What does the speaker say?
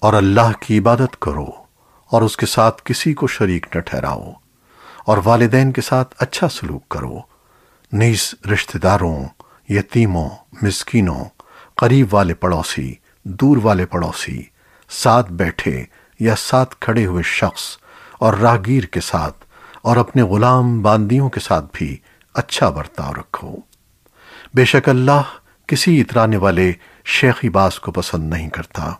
اور اللہ کی عبادت کرو اور اس کے ساتھ کسی کو شریک نہ ٹھہراؤ اور والدین کے ساتھ اچھا سلوک کرو۔ نیز رشتہ داروں، یتیموں، مسکینوں، قریب والے پڑوسی، دور والے پڑوسی، ساتھ بیٹھے یا ساتھ کھڑے ہوئے شخص اور راہگیر کے ساتھ اور اپنے غلام باندیوں کے ساتھ بھی اچھا برتاؤ رکھو۔ بے شک اللہ کسی اترانے والے شیخی باز کو پسند نہیں کرتا۔